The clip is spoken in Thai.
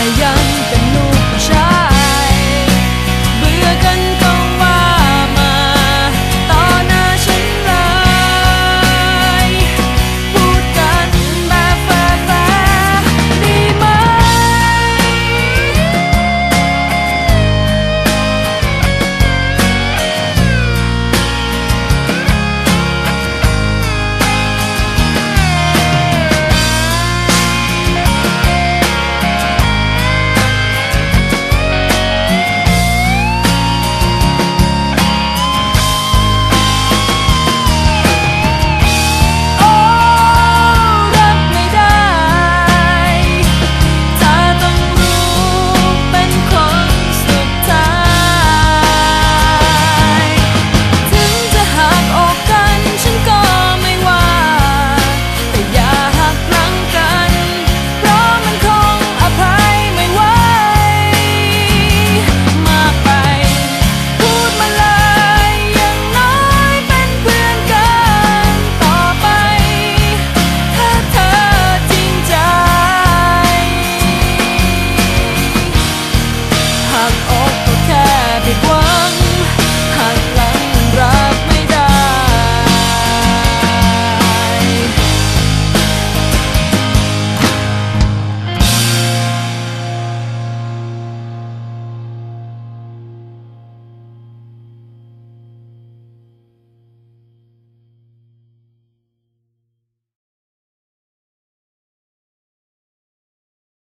และยังเป็นลูกผู้ชา